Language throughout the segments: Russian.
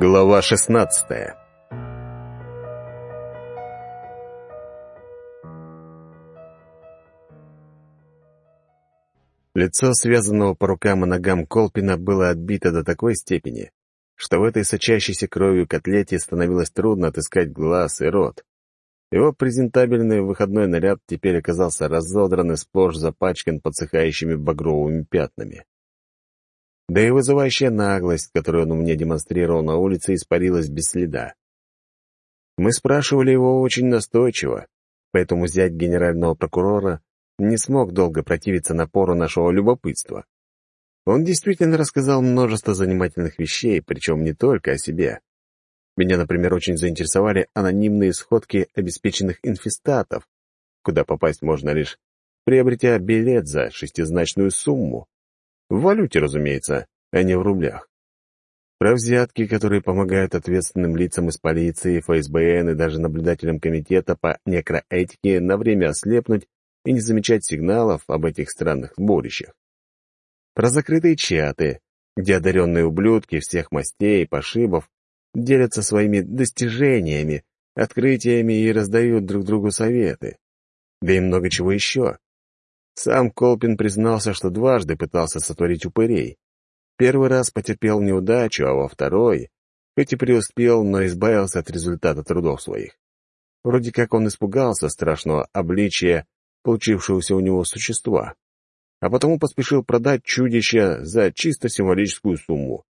Глава шестнадцатая Лицо связанного по рукам и ногам Колпина было отбито до такой степени, что в этой сочащейся кровью котлете становилось трудно отыскать глаз и рот. Его презентабельный выходной наряд теперь оказался разодран и сплошь запачкан подсыхающими багровыми пятнами. Да и вызывающая наглость, которую он мне демонстрировал на улице, испарилась без следа. Мы спрашивали его очень настойчиво, поэтому зять генерального прокурора не смог долго противиться напору нашего любопытства. Он действительно рассказал множество занимательных вещей, причем не только о себе. Меня, например, очень заинтересовали анонимные сходки обеспеченных инфестатов, куда попасть можно лишь приобретя билет за шестизначную сумму. В валюте, разумеется, а не в рублях. Про взятки, которые помогают ответственным лицам из полиции, ФСБН и даже наблюдателям комитета по некроэтике на время ослепнуть и не замечать сигналов об этих странных сборищах. Про закрытые чаты, где одаренные ублюдки всех мастей и пошибов делятся своими достижениями, открытиями и раздают друг другу советы. Да и много чего еще. Сам Колпин признался, что дважды пытался сотворить упырей. Первый раз потерпел неудачу, а во второй, хоть и преуспел, но избавился от результата трудов своих. Вроде как он испугался страшного обличия получившегося у него существа, а потому поспешил продать чудище за чисто символическую сумму.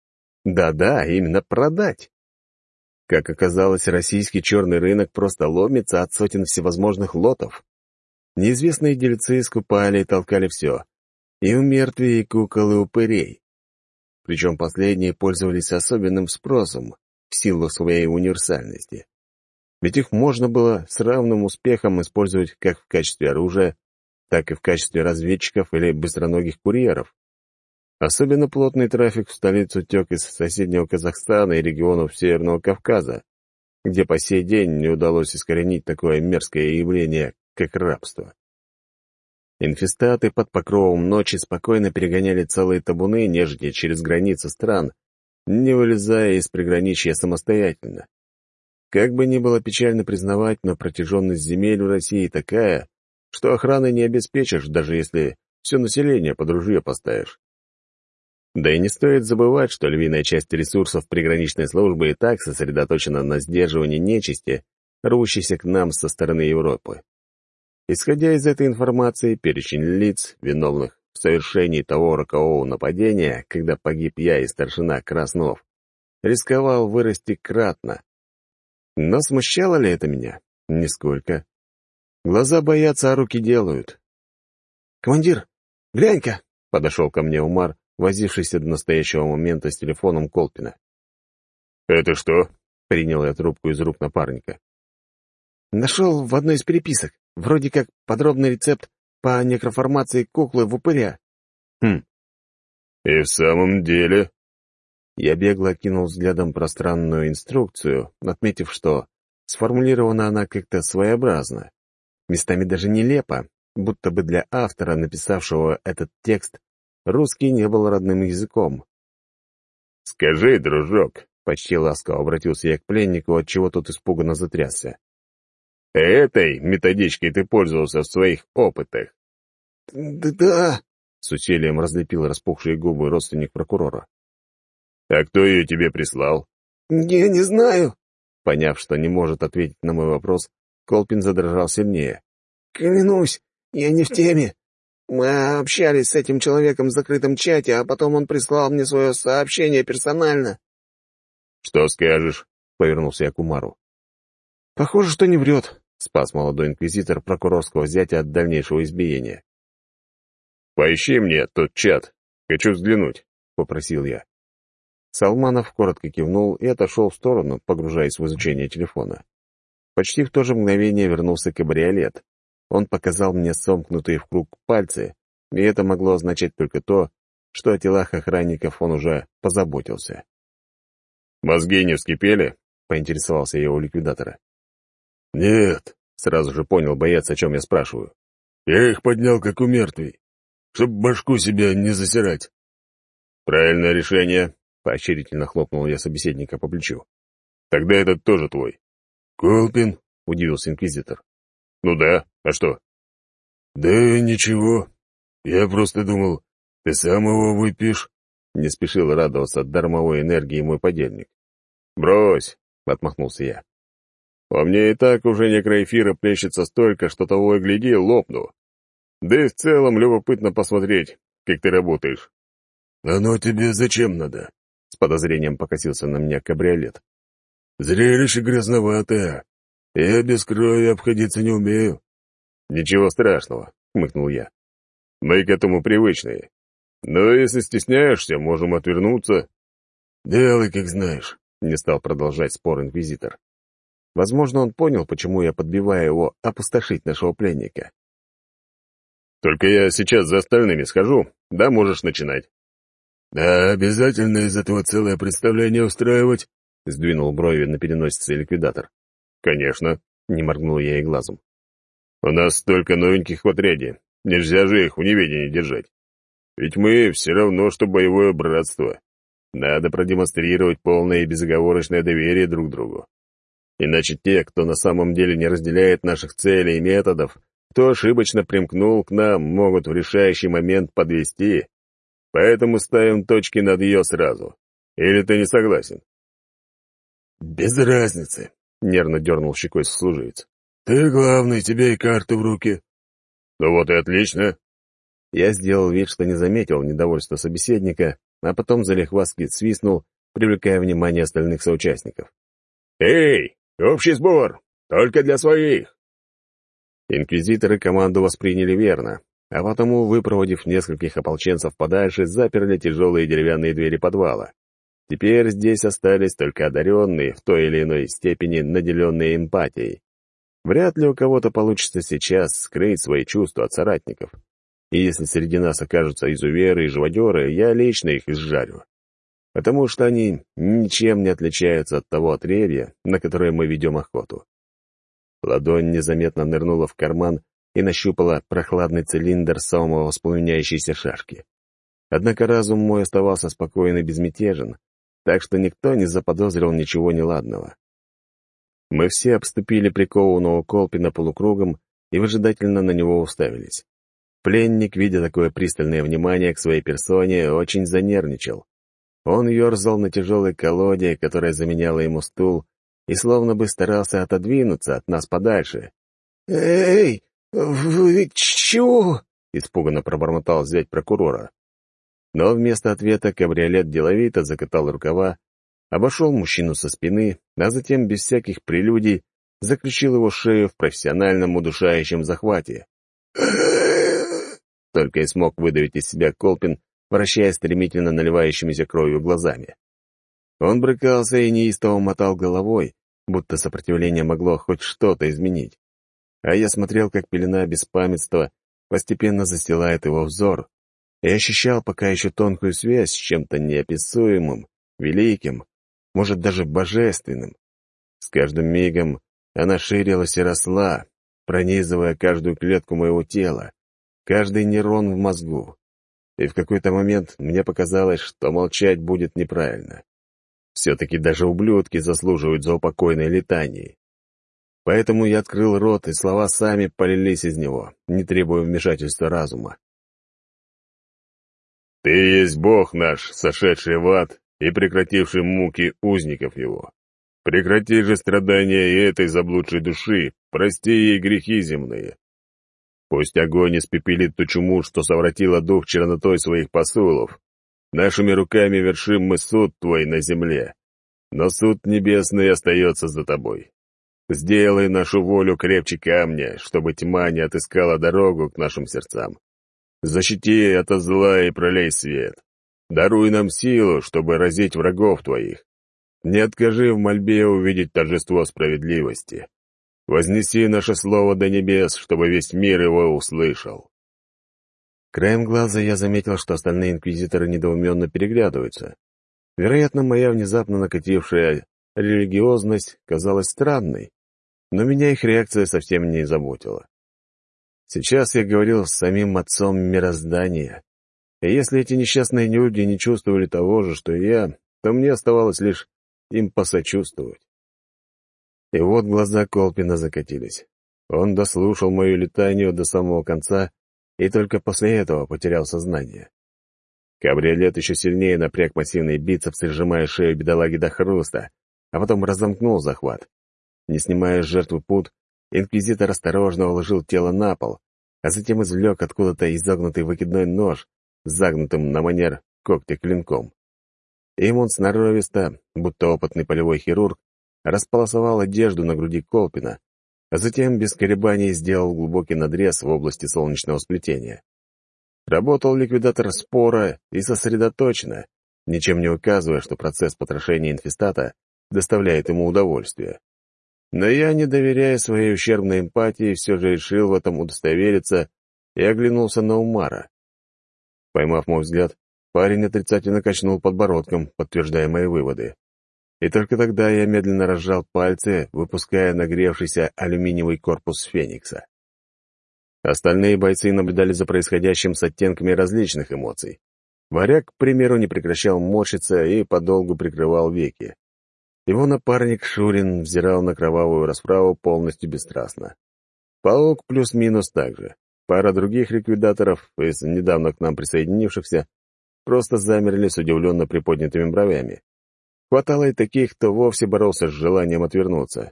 Да-да, именно продать. Как оказалось, российский черный рынок просто ломится от сотен всевозможных лотов. Неизвестные дельцы скупали и толкали все. И у мертвей, и кукол, и упырей. Причем последние пользовались особенным спросом в силу своей универсальности. Ведь их можно было с равным успехом использовать как в качестве оружия, так и в качестве разведчиков или быстроногих курьеров. Особенно плотный трафик в столицу тек из соседнего Казахстана и регионов Северного Кавказа, где по сей день не удалось искоренить такое мерзкое явление, как рабство. Инфестаты под покровом ночи спокойно перегоняли целые табуны нежити через границы стран, не вылезая из приграничья самостоятельно. Как бы ни было печально признавать, но протяженность земель в России такая, что охраны не обеспечишь, даже если все население под ружье поставишь. Да и не стоит забывать, что львиная часть ресурсов приграничной службы и так сосредоточена на сдерживании нечисти, рвущейся к нам со стороны Европы. Исходя из этой информации, перечень лиц, виновных в совершении того рокового нападения, когда погиб я и старшина Краснов, рисковал вырасти кратно. Но смущало ли это меня? Нисколько. Глаза боятся, а руки делают. «Командир, глянь-ка!» — подошел ко мне Умар, возившийся до настоящего момента с телефоном Колпина. «Это что?» — принял я трубку из рук напарника. «Нашел в одной из переписок. Вроде как подробный рецепт по некроформации куклы в упыря». «Хм. И в самом деле...» Я бегло окинул взглядом пространную инструкцию, отметив, что сформулирована она как-то своеобразно, местами даже нелепо, будто бы для автора, написавшего этот текст, Русский не был родным языком. «Скажи, дружок», — почти ласково обратился я к пленнику, отчего тот испуганно затрясся. «Этой методичкой ты пользовался в своих опытах?» «Да-да», — с усилием разлепил распухшие губы родственник прокурора. «А кто ее тебе прислал?» «Я не знаю». Поняв, что не может ответить на мой вопрос, Колпин задрожал сильнее. «Клянусь, я не в теме. Мы общались с этим человеком в закрытом чате, а потом он прислал мне свое сообщение персонально. «Что скажешь?» — повернулся я к Умару. «Похоже, что не врет», — спас молодой инквизитор прокурорского зятя от дальнейшего избиения. «Поищи мне тот чат. Хочу взглянуть», — попросил я. Салманов коротко кивнул и отошел в сторону, погружаясь в изучение телефона. Почти в то же мгновение вернулся кабриолет, он показал мне сомкнутые в круг пальцы, и это могло означать только то, что о телах охранников он уже позаботился. «Мозги не вскипели?» — поинтересовался я у ликвидатора. «Нет», — сразу же понял боец, о чем я спрашиваю. «Я их поднял, как у мертвей, чтоб башку себя не засирать». «Правильное решение», — поощрительно хлопнул я собеседника по плечу. «Тогда этот тоже твой». «Колпин?» — удивился инквизитор. «Ну да, а что?» «Да ничего. Я просто думал, ты сам его выпьешь?» Не спешил радоваться дармовой энергии мой подельник. «Брось!» — отмахнулся я. «Во мне и так уже некроэфира плещется столько, что того и гляди, лопну. Да и в целом любопытно посмотреть, как ты работаешь». «Оно тебе зачем надо?» — с подозрением покосился на меня кабриолет. «Зрелище грязноватое. Я без крови обходиться не умею». «Ничего страшного», — хмыкнул я. «Мы к этому привычные. Но если стесняешься, можем отвернуться». «Делай, как знаешь», — не стал продолжать спор инквизитор. Возможно, он понял, почему я подбиваю его опустошить нашего пленника. «Только я сейчас за остальными схожу, да можешь начинать». «Да, обязательно из этого целое представление устраивать?» — сдвинул брови на переносице ликвидатор. «Конечно», — не моргнул я и глазом. «У нас столько новеньких в отряде. Нельзя же их в неведении держать. Ведь мы все равно, что боевое братство. Надо продемонстрировать полное и безоговорочное доверие друг другу. Иначе те, кто на самом деле не разделяет наших целей и методов, кто ошибочно примкнул к нам, могут в решающий момент подвести. Поэтому ставим точки над ее сразу. Или ты не согласен? «Без разницы», — нервно дернул щекой служивец. «Ты главный, тебе и карты в руки». «Ну вот и отлично». Я сделал вид, что не заметил недовольства собеседника, а потом залихвастки свистнул, привлекая внимание остальных соучастников. «Эй, общий сбор! Только для своих!» Инквизиторы команду восприняли верно, а потому, выпроводив нескольких ополченцев подальше, заперли тяжелые деревянные двери подвала. Теперь здесь остались только одаренные, в той или иной степени наделенные эмпатией. Вряд ли у кого-то получится сейчас скрыть свои чувства от соратников. И если среди нас окажутся изуверы и живодеры, я лично их изжарю. Потому что они ничем не отличаются от того отребья, на которое мы ведем охоту. Ладонь незаметно нырнула в карман и нащупала прохладный цилиндр самовоспламеняющейся шашки. Однако разум мой оставался спокоен и безмятежен, так что никто не заподозрил ничего неладного. Мы все обступили прикованного Колпина полукругом и выжидательно на него уставились. Пленник, видя такое пристальное внимание к своей персоне, очень занервничал. Он ерзал на тяжелой колоде, которая заменяла ему стул, и словно бы старался отодвинуться от нас подальше. «Эй, вы чего?» — испуганно пробормотал взять прокурора. Но вместо ответа кабриолет деловито закатал рукава, обошел мужчину со спины, а затем без всяких прелюдий заключил его шею в профессиональном удушающем захвате. Только и смог выдавить из себя Колпин, вращая стремительно наливающимися кровью глазами. Он брыкался и неистово мотал головой, будто сопротивление могло хоть что-то изменить. А я смотрел, как пелена беспамятства постепенно застилает его взор, и ощущал пока еще тонкую связь с чем-то неописуемым, великим, может, даже божественным. С каждым мигом она ширилась и росла, пронизывая каждую клетку моего тела, каждый нейрон в мозгу. И в какой-то момент мне показалось, что молчать будет неправильно. Все-таки даже ублюдки заслуживают заупокойной летании. Поэтому я открыл рот, и слова сами полились из него, не требуя вмешательства разума. «Ты есть Бог наш, сошедший в ад и прекративший муки узников его. Прекрати же страдания и этой заблудшей души, прости ей грехи земные. Пусть огонь испепелит ту чуму, что совратила дух чернотой своих посулов. Нашими руками вершим мы суд твой на земле, но суд небесный остается за тобой. Сделай нашу волю крепче камня, чтобы тьма не отыскала дорогу к нашим сердцам. Защити от зла и пролей свет. Даруй нам силу, чтобы разить врагов твоих. Не откажи в мольбе увидеть торжество справедливости. Вознеси наше слово до небес, чтобы весь мир его услышал. Краем глаза я заметил, что остальные инквизиторы недоуменно переглядываются. Вероятно, моя внезапно накатившая религиозность казалась странной, но меня их реакция совсем не заботила. Сейчас я говорил с самим отцом мироздания, и если эти несчастные люди не чувствовали того же, что и я, то мне оставалось лишь им посочувствовать. И вот глаза Колпина закатились. Он дослушал мою летанию до самого конца и только после этого потерял сознание. Кабриолет еще сильнее напряг массивные бицепсы, сжимая шею бедолаги до хруста, а потом разомкнул захват. Не снимая с жертвы пут, инквизитор осторожно уложил тело на пол, а затем извлек откуда-то изогнутый выкидной нож загнутым на манер когтя клинком. Им он сноровисто, будто опытный полевой хирург, располосовал одежду на груди Колпина, а затем без колебаний сделал глубокий надрез в области солнечного сплетения. Работал ликвидатор спора и сосредоточенно, ничем не указывая, что процесс потрошения инфестата доставляет ему удовольствие. Но я, не доверяя своей ущербной эмпатии, все же решил в этом удостовериться и оглянулся на Умара. Поймав мой взгляд, парень отрицательно качнул подбородком, подтверждая мои выводы. И только тогда я медленно разжал пальцы, выпуская нагревшийся алюминиевый корпус Феникса. Остальные бойцы наблюдали за происходящим с оттенками различных эмоций. Варяг, к примеру, не прекращал морщиться и подолгу прикрывал веки. Его напарник Шурин взирал на кровавую расправу полностью бесстрастно. Паук плюс-минус так же. Пара других ликвидаторов, из недавно к нам присоединившихся, просто замерли с удивленно приподнятыми бровями. Хватало и таких, кто вовсе боролся с желанием отвернуться.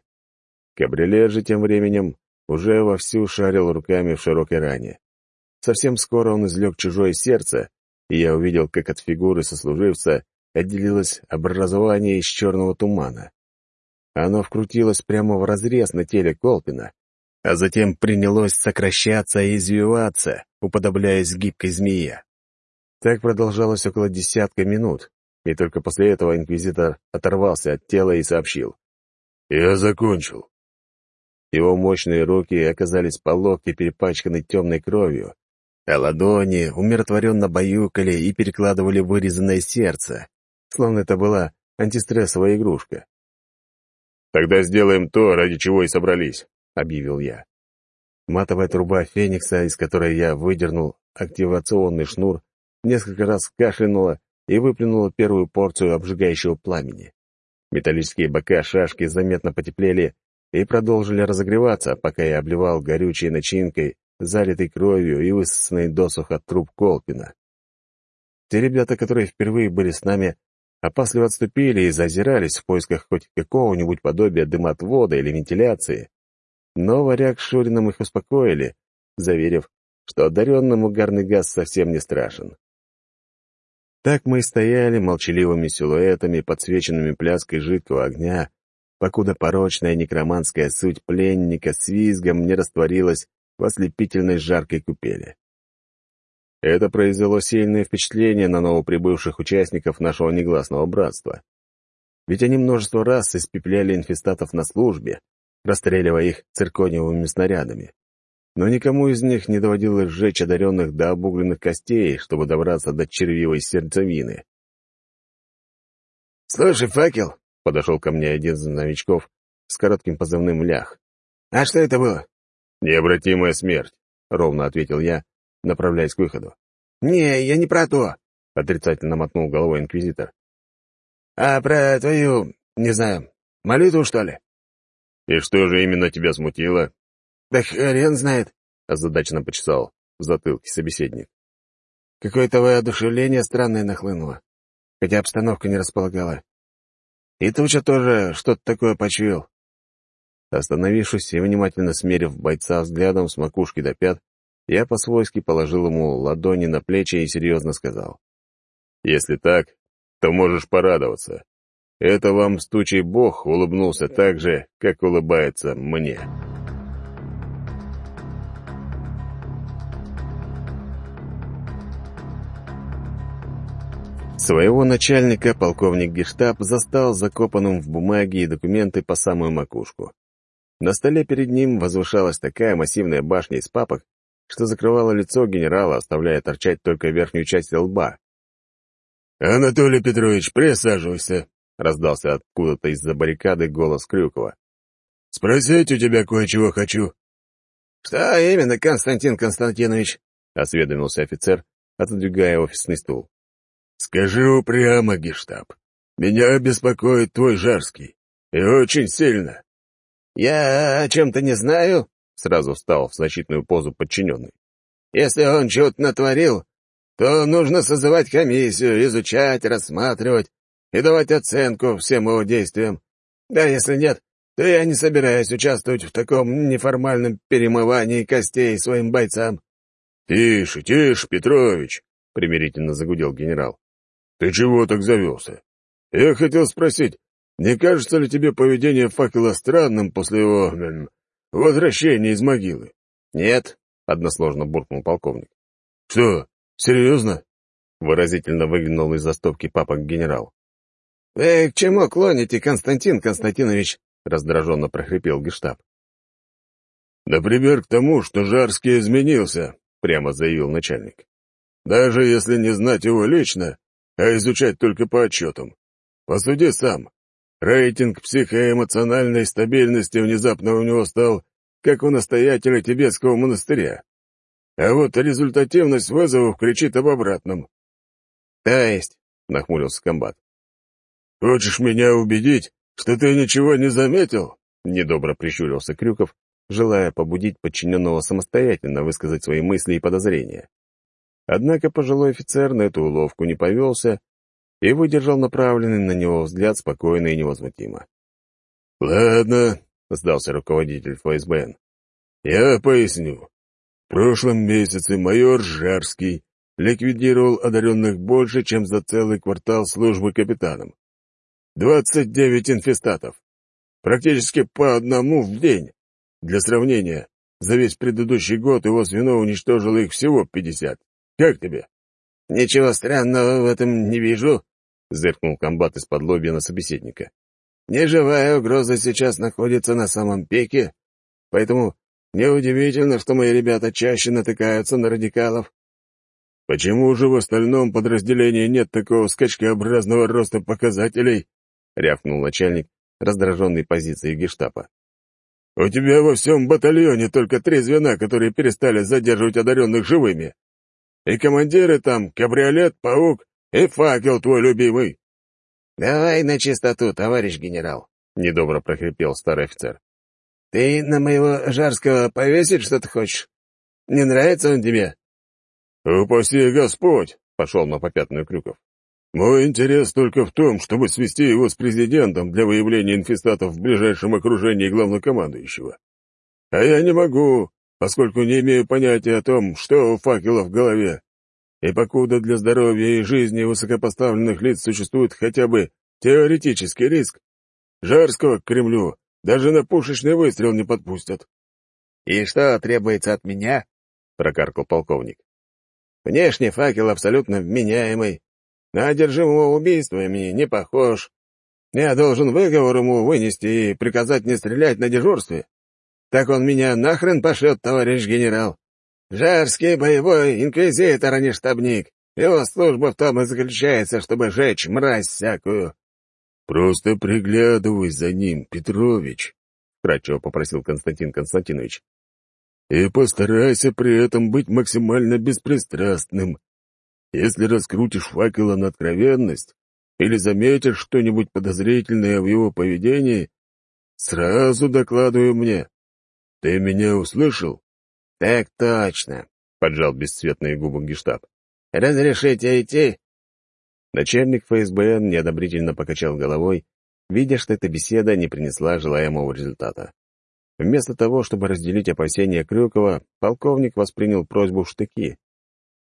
Кабрилет же тем временем уже вовсю шарил руками в широкой ране. Совсем скоро он излег чужое сердце, и я увидел, как от фигуры сослуживца отделилось образование из черного тумана. Оно вкрутилось прямо в разрез на теле Колпина, а затем принялось сокращаться и извиваться, уподобляясь гибкой змее. Так продолжалось около десятка минут, и только после этого инквизитор оторвался от тела и сообщил. «Я закончил». Его мощные руки оказались по локти перепачканы темной кровью, а ладони умиротворенно баюкали и перекладывали вырезанное сердце, словно это была антистрессовая игрушка. «Тогда сделаем то, ради чего и собрались», — объявил я. Матовая труба Феникса, из которой я выдернул активационный шнур, несколько раз кашлянула и выплюнула первую порцию обжигающего пламени. Металлические бока шашки заметно потеплели и продолжили разогреваться, пока я обливал горючей начинкой, залитой кровью и высосанной досуха труп Колпина. Те ребята, которые впервые были с нами, опасливо отступили и зазирались в поисках хоть какого-нибудь подобия дымотвода или вентиляции. Но варяг с Шурином их успокоили, заверив, что одаренному угарный газ совсем не страшен. Так мы и стояли молчаливыми силуэтами, подсвеченными пляской жидкого огня, покуда порочная некроманская суть пленника с визгом не растворилась в ослепительной жаркой купели. Это произвело сильное впечатление на новоприбывших участников нашего негласного братства. Ведь они множество раз испепеляли инфестатов на службе, расстреливая их циркониевыми снарядами но никому из них не доводилось сжечь одаренных до обугленных костей, чтобы добраться до червивой сердцевины. «Слушай, факел!» — подошел ко мне один из новичков с коротким позывным «Лях». «А что это было?» «Необратимая смерть», — ровно ответил я, направляясь к выходу. «Не, я не про то», — отрицательно мотнул головой инквизитор. «А про твою, не знаю, молитву, что ли?» «И что же именно тебя смутило?» «Да хрен знает», — озадаченно почесал в затылке собеседник. «Какое-то воодушевление странное нахлынуло, хотя обстановка не располагала. И Туча тоже что-то такое почуял». Остановившись и внимательно смерив бойца взглядом с макушки до пят, я по-свойски положил ему ладони на плечи и серьезно сказал. «Если так, то можешь порадоваться. Это вам стучий бог улыбнулся так же, как улыбается мне». Своего начальника полковник Гештаб застал закопанным в бумаги и документы по самую макушку. На столе перед ним возвышалась такая массивная башня из папок, что закрывала лицо генерала, оставляя торчать только верхнюю часть лба. «Анатолий Петрович, присаживайся», — раздался откуда-то из-за баррикады голос Крюкова. «Спросить у тебя кое-чего хочу». «Что именно, Константин Константинович?» — осведомился офицер, отодвигая офисный стул. «Скажу прямо, гештаб. Меня беспокоит твой Жарский. И очень сильно». «Я о чем-то не знаю?» — сразу встал в значительную позу подчиненный. «Если он чего-то натворил, то нужно созывать комиссию, изучать, рассматривать и давать оценку всем его действиям. Да если нет, то я не собираюсь участвовать в таком неформальном перемывании костей своим бойцам». «Тише, тише, Петрович!» — примирительно загудел генерал. «Ты чего так завелся? Я хотел спросить, не кажется ли тебе поведение факела странным после его эм, возвращения из могилы?» «Нет», — односложно буркнул полковник. «Что, серьезно?» — выразительно выглянул из-за стопки папок генерал. «Вы к чему клоните, Константин Константинович?» — раздраженно прохрипел гештаб. «Например, к тому, что Жарский изменился», — прямо заявил начальник. «Даже если не знать его лично, а изучать только по отчетам. Посуди сам. Рейтинг психоэмоциональной стабильности внезапно у него стал, как у настоятеля тибетского монастыря. А вот результативность вызовов кричит об обратном. «То есть?» — нахмурился комбат. «Хочешь меня убедить, что ты ничего не заметил?» — недобро прищурился Крюков, желая побудить подчиненного самостоятельно высказать свои мысли и подозрения. Однако пожилой офицер на эту уловку не повелся и выдержал направленный на него взгляд спокойно и невозмутимо. «Ладно», — сдался руководитель ФСБН. «Я поясню. В прошлом месяце майор Жарский ликвидировал одаренных больше, чем за целый квартал службы капитаном. Двадцать девять инфестатов. Практически по одному в день. Для сравнения, за весь предыдущий год его звено уничтожило их всего пятьдесят. Как тебе?» «Ничего странного в этом не вижу», — зыркнул комбат из-под лобья на собеседника. «Неживая угроза сейчас находится на самом пике, поэтому неудивительно, что мои ребята чаще натыкаются на радикалов». «Почему же в остальном подразделении нет такого скачкообразного роста показателей?» — рявкнул начальник, раздраженный позицией гештапа. «У тебя во всем батальоне только три звена, которые перестали задерживать одаренных живыми. И командиры там — кабриолет, паук и факел твой любимый. — Давай на чистоту, товарищ генерал, — недобро прохрипел старый офицер. — Ты на моего Жарского повесить что-то хочешь? Не нравится он тебе? — Упаси Господь, — пошел на попятную Крюков. Мой интерес только в том, чтобы свести его с президентом для выявления инфестатов в ближайшем окружении главнокомандующего. А я не могу, поскольку не имею понятия о том, что у факела в голове. И покуда для здоровья и жизни высокопоставленных лиц существует хотя бы теоретический риск, Жарского к Кремлю даже на пушечный выстрел не подпустят. — И что требуется от меня? — прокаркал полковник. — Внешне факел абсолютно вменяемый, на одержимого убийствами не похож. Я должен выговор ему вынести и приказать не стрелять на дежурстве. Так он меня нахрен пошлет, товарищ генерал. Жарский боевой инквизитор, а не штабник. Его служба в том и заключается, чтобы жечь мразь всякую. — Просто приглядывай за ним, Петрович, — кратчево попросил Константин Константинович. — И постарайся при этом быть максимально беспристрастным. Если раскрутишь факела на откровенность или заметишь что-нибудь подозрительное в его поведении, сразу докладывай мне. «Ты меня услышал?» «Так точно», — поджал бесцветные губы гештаб. «Разрешите идти?» Начальник ФСБН неодобрительно покачал головой, видя, что эта беседа не принесла желаемого результата. Вместо того, чтобы разделить опасения Крюкова, полковник воспринял просьбу в штыки.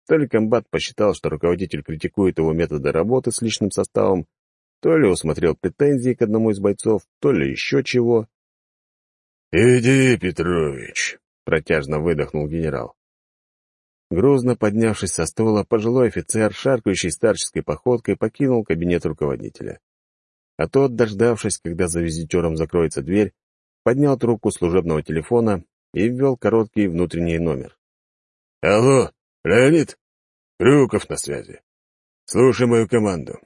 То ли комбат посчитал, что руководитель критикует его методы работы с личным составом, то ли усмотрел претензии к одному из бойцов, то ли еще чего. «Иди, Петрович», — протяжно выдохнул генерал. Грузно поднявшись со стула, пожилой офицер, шаркающий старческой походкой, покинул кабинет руководителя. А тот, дождавшись, когда за визитером закроется дверь, поднял трубку служебного телефона и ввел короткий внутренний номер. «Алло, Леонид? Крюков на связи. Слушай мою команду.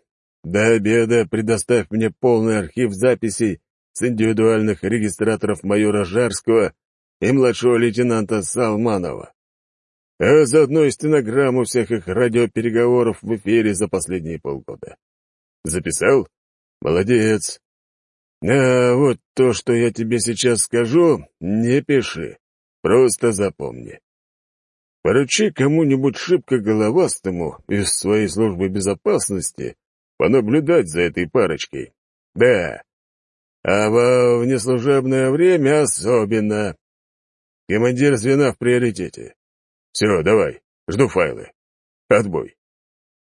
До обеда предоставь мне полный архив записей с индивидуальных регистраторов майора Жарского и младшего лейтенанта Салманова, а заодно и стенограмму всех их радиопереговоров в эфире за последние полгода. Записал? Молодец. А вот то, что я тебе сейчас скажу, не пиши. Просто запомни. Поручи кому-нибудь шибко головастому из своей службы безопасности понаблюдать за этой парочкой. Да. А во внеслужебное время особенно. Командир звена в приоритете. Все, давай, жду файлы. Отбой.